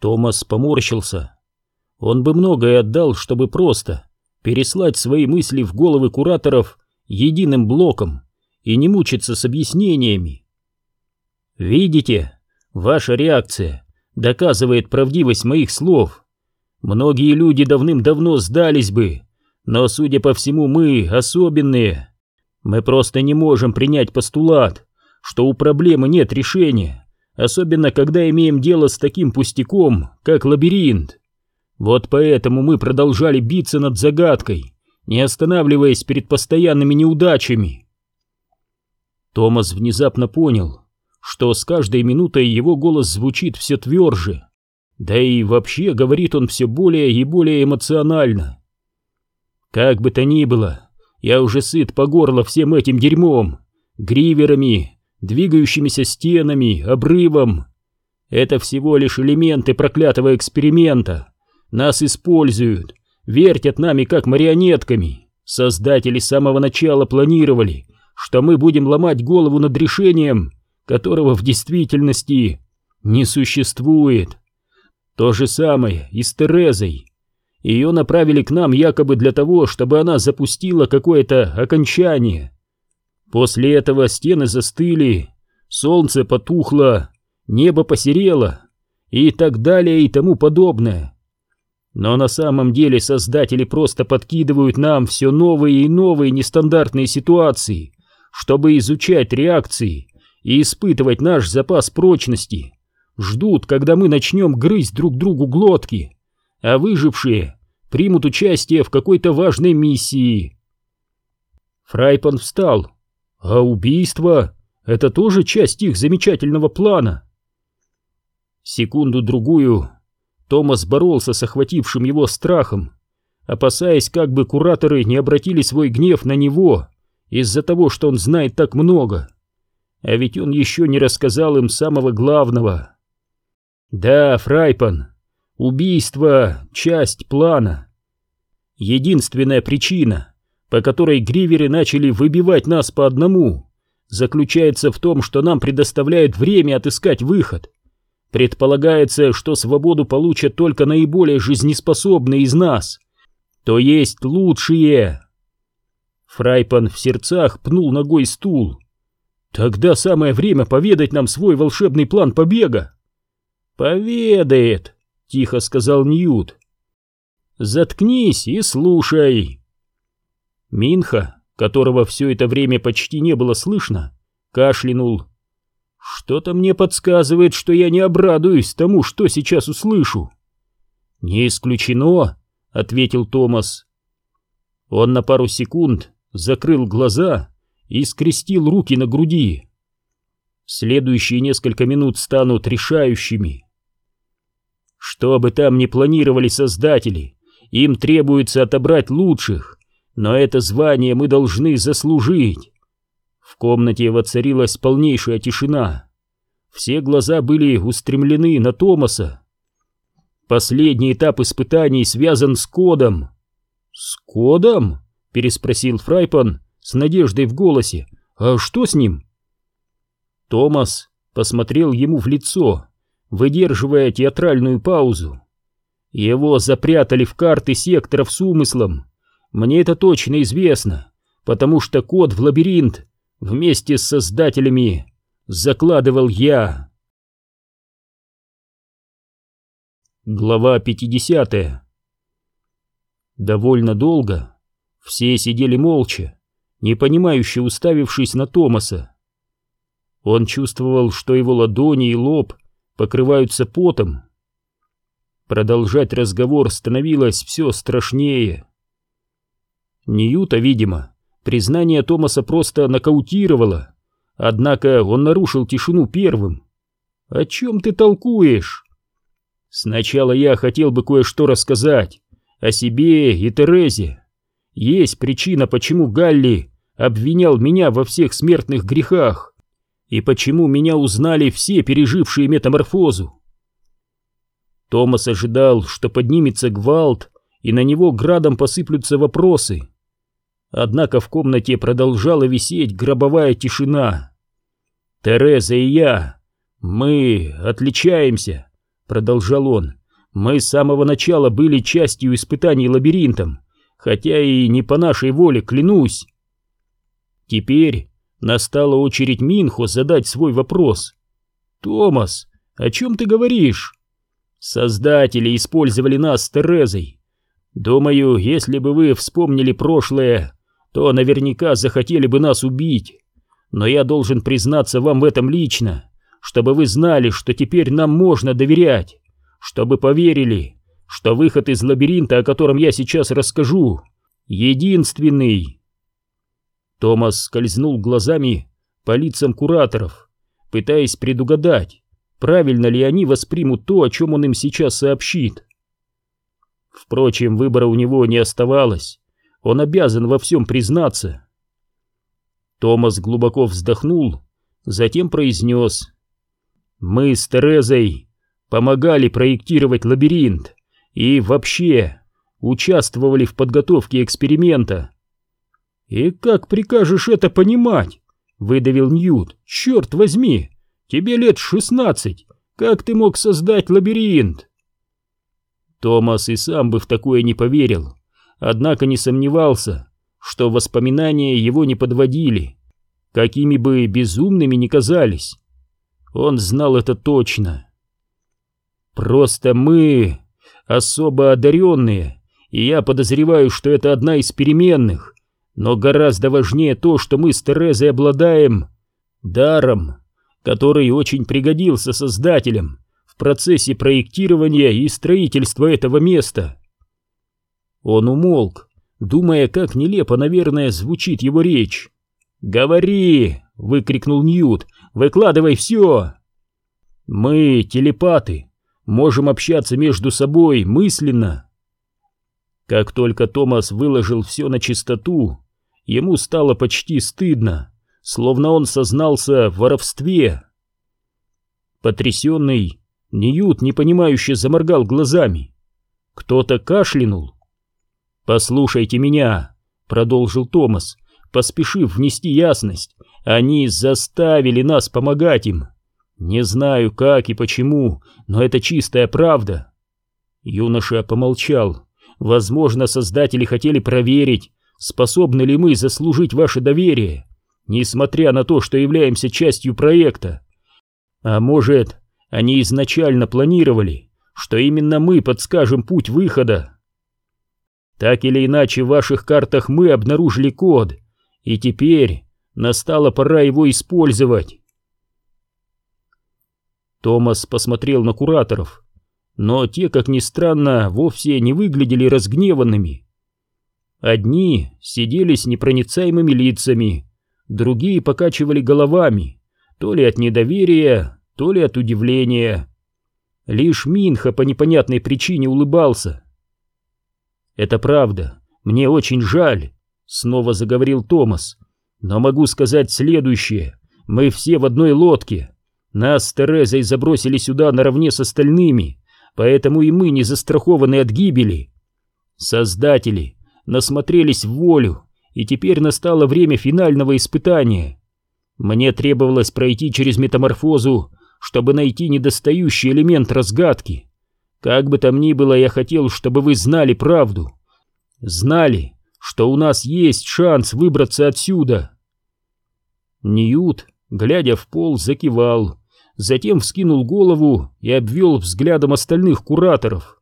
Томас поморщился. Он бы многое отдал, чтобы просто переслать свои мысли в головы кураторов единым блоком и не мучиться с объяснениями. Видите, ваша реакция доказывает правдивость моих слов. Многие люди давным-давно сдались бы, но, судя по всему, мы особенные. Мы просто не можем принять постулат, что у проблемы нет решения, особенно когда имеем дело с таким пустяком, как лабиринт. Вот поэтому мы продолжали биться над загадкой, не останавливаясь перед постоянными неудачами. Томас внезапно понял, что с каждой минутой его голос звучит все тверже, да и вообще говорит он все более и более эмоционально. Как бы то ни было, я уже сыт по горло всем этим дерьмом, гриверами, двигающимися стенами, обрывом. Это всего лишь элементы проклятого эксперимента. Нас используют, вертят нами как марионетками. Создатели с самого начала планировали, что мы будем ломать голову над решением, которого в действительности не существует. То же самое и с Терезой. Ее направили к нам якобы для того, чтобы она запустила какое-то окончание. После этого стены застыли, солнце потухло, небо посерело и так далее и тому подобное. Но на самом деле создатели просто подкидывают нам все новые и новые нестандартные ситуации, чтобы изучать реакции и испытывать наш запас прочности. Ждут, когда мы начнем грызть друг другу глотки, а выжившие примут участие в какой-то важной миссии. Фрайпан встал. А убийство — это тоже часть их замечательного плана. Секунду-другую Томас боролся с охватившим его страхом, опасаясь, как бы кураторы не обратили свой гнев на него из-за того, что он знает так много. А ведь он еще не рассказал им самого главного. Да, Фрайпан, убийство — часть плана. Единственная причина, по которой гриверы начали выбивать нас по одному, заключается в том, что нам предоставляют время отыскать выход — Предполагается, что свободу получат только наиболее жизнеспособные из нас, то есть лучшие. Фрайпан в сердцах пнул ногой стул. Тогда самое время поведать нам свой волшебный план побега. Поведает, тихо сказал Ньют. Заткнись и слушай. Минха, которого все это время почти не было слышно, кашлянул. Что-то мне подсказывает, что я не обрадуюсь тому, что сейчас услышу. Не исключено, ответил Томас. Он на пару секунд закрыл глаза и скрестил руки на груди. Следующие несколько минут станут решающими. Что бы там ни планировали создатели, им требуется отобрать лучших, но это звание мы должны заслужить. В комнате воцарилась полнейшая тишина. Все глаза были устремлены на Томаса. Последний этап испытаний связан с кодом. «С кодом?» — переспросил Фрайпан с надеждой в голосе. «А что с ним?» Томас посмотрел ему в лицо, выдерживая театральную паузу. Его запрятали в карты секторов с умыслом. Мне это точно известно, потому что код в лабиринт вместе с создателями закладывал я. Глава 50 Довольно долго все сидели молча, непонимающе уставившись на Томаса. Он чувствовал, что его ладони и лоб покрываются потом. Продолжать разговор становилось все страшнее. Ньюта, видимо, Признание Томаса просто нокаутировало. Однако он нарушил тишину первым. «О чем ты толкуешь?» «Сначала я хотел бы кое-что рассказать о себе и Терезе. Есть причина, почему Галли обвинял меня во всех смертных грехах и почему меня узнали все пережившие метаморфозу. Томас ожидал, что поднимется гвалт, и на него градом посыплются вопросы. Однако в комнате продолжала висеть гробовая тишина. Тереза и я, мы отличаемся, продолжал он, мы с самого начала были частью испытаний лабиринтом, хотя и не по нашей воле, клянусь. Теперь настала очередь Минхо задать свой вопрос. «Томас, о чем ты говоришь?» «Создатели использовали нас с Терезой. Думаю, если бы вы вспомнили прошлое, то наверняка захотели бы нас убить. Но я должен признаться вам в этом лично, чтобы вы знали, что теперь нам можно доверять, чтобы поверили, что выход из лабиринта, о котором я сейчас расскажу, единственный. Томас скользнул глазами по лицам кураторов, пытаясь предугадать, правильно ли они воспримут то, о чем он им сейчас сообщит. Впрочем, выбора у него не оставалось, он обязан во всем признаться. Томас глубоко вздохнул, затем произнес «Мы с Терезой помогали проектировать лабиринт и вообще участвовали в подготовке эксперимента». «И как прикажешь это понимать?» — выдавил Ньют. «Черт возьми, тебе лет шестнадцать, как ты мог создать лабиринт?» Томас и сам бы в такое не поверил, однако не сомневался, что воспоминания его не подводили, какими бы безумными ни казались. Он знал это точно. Просто мы особо одаренные, и я подозреваю, что это одна из переменных, но гораздо важнее то, что мы с Терезой обладаем даром, который очень пригодился создателям в процессе проектирования и строительства этого места. Он умолк, думая, как нелепо, наверное, звучит его речь. «Говори!» — выкрикнул Ньют. «Выкладывай все!» «Мы, телепаты, можем общаться между собой мысленно». Как только Томас выложил все на чистоту, ему стало почти стыдно, словно он сознался в воровстве. Потрясенный, Ньют непонимающе заморгал глазами. Кто-то кашлянул. «Послушайте меня», — продолжил Томас, поспешив внести ясность. «Они заставили нас помогать им. Не знаю, как и почему, но это чистая правда». Юноша помолчал. «Возможно, создатели хотели проверить, способны ли мы заслужить ваше доверие, несмотря на то, что являемся частью проекта. А может, они изначально планировали, что именно мы подскажем путь выхода?» Так или иначе, в ваших картах мы обнаружили код, и теперь настала пора его использовать. Томас посмотрел на кураторов, но те, как ни странно, вовсе не выглядели разгневанными. Одни сидели с непроницаемыми лицами, другие покачивали головами, то ли от недоверия, то ли от удивления. Лишь Минха по непонятной причине улыбался. «Это правда. Мне очень жаль», — снова заговорил Томас. «Но могу сказать следующее. Мы все в одной лодке. Нас с Терезой забросили сюда наравне с остальными, поэтому и мы не застрахованы от гибели. Создатели насмотрелись в волю, и теперь настало время финального испытания. Мне требовалось пройти через метаморфозу, чтобы найти недостающий элемент разгадки. Как бы там ни было, я хотел, чтобы вы знали правду. Знали, что у нас есть шанс выбраться отсюда. Ньют, глядя в пол, закивал, затем вскинул голову и обвел взглядом остальных кураторов.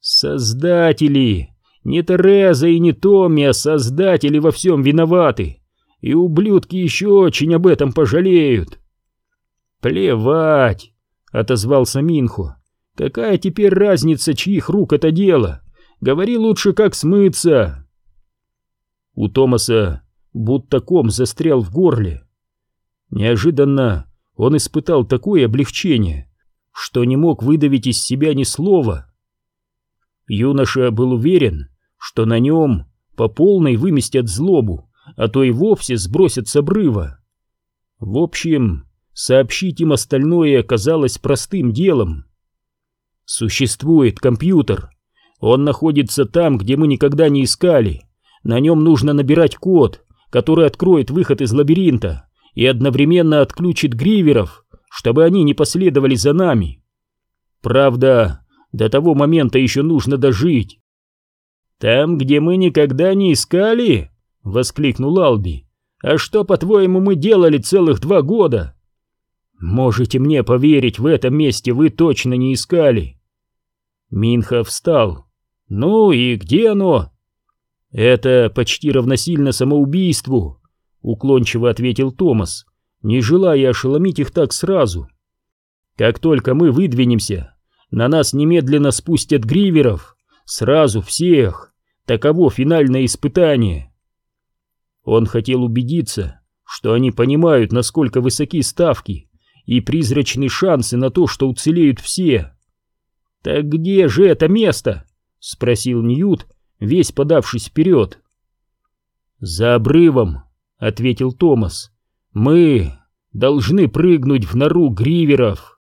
Создатели! Не Тереза и не Томми, а создатели во всем виноваты. И ублюдки еще очень об этом пожалеют. Плевать, отозвался Минхо. Какая теперь разница, чьих рук это дело? Говори лучше, как смыться. У Томаса будто ком застрял в горле. Неожиданно он испытал такое облегчение, что не мог выдавить из себя ни слова. Юноша был уверен, что на нем по полной выместят злобу, а то и вовсе сбросят с обрыва. В общем, сообщить им остальное оказалось простым делом. Существует компьютер. Он находится там, где мы никогда не искали. На нем нужно набирать код, который откроет выход из лабиринта и одновременно отключит гриверов, чтобы они не последовали за нами. Правда, до того момента еще нужно дожить. «Там, где мы никогда не искали?» — воскликнул Алби. «А что, по-твоему, мы делали целых два года?» «Можете мне поверить, в этом месте вы точно не искали». Минха встал. «Ну и где оно?» «Это почти равносильно самоубийству», — уклончиво ответил Томас, не желая ошеломить их так сразу. «Как только мы выдвинемся, на нас немедленно спустят гриверов, сразу всех. Таково финальное испытание». Он хотел убедиться, что они понимают, насколько высоки ставки и призрачные шансы на то, что уцелеют все. «Так где же это место?» — спросил Ньют, весь подавшись вперед. «За обрывом», — ответил Томас. «Мы должны прыгнуть в нору гриверов».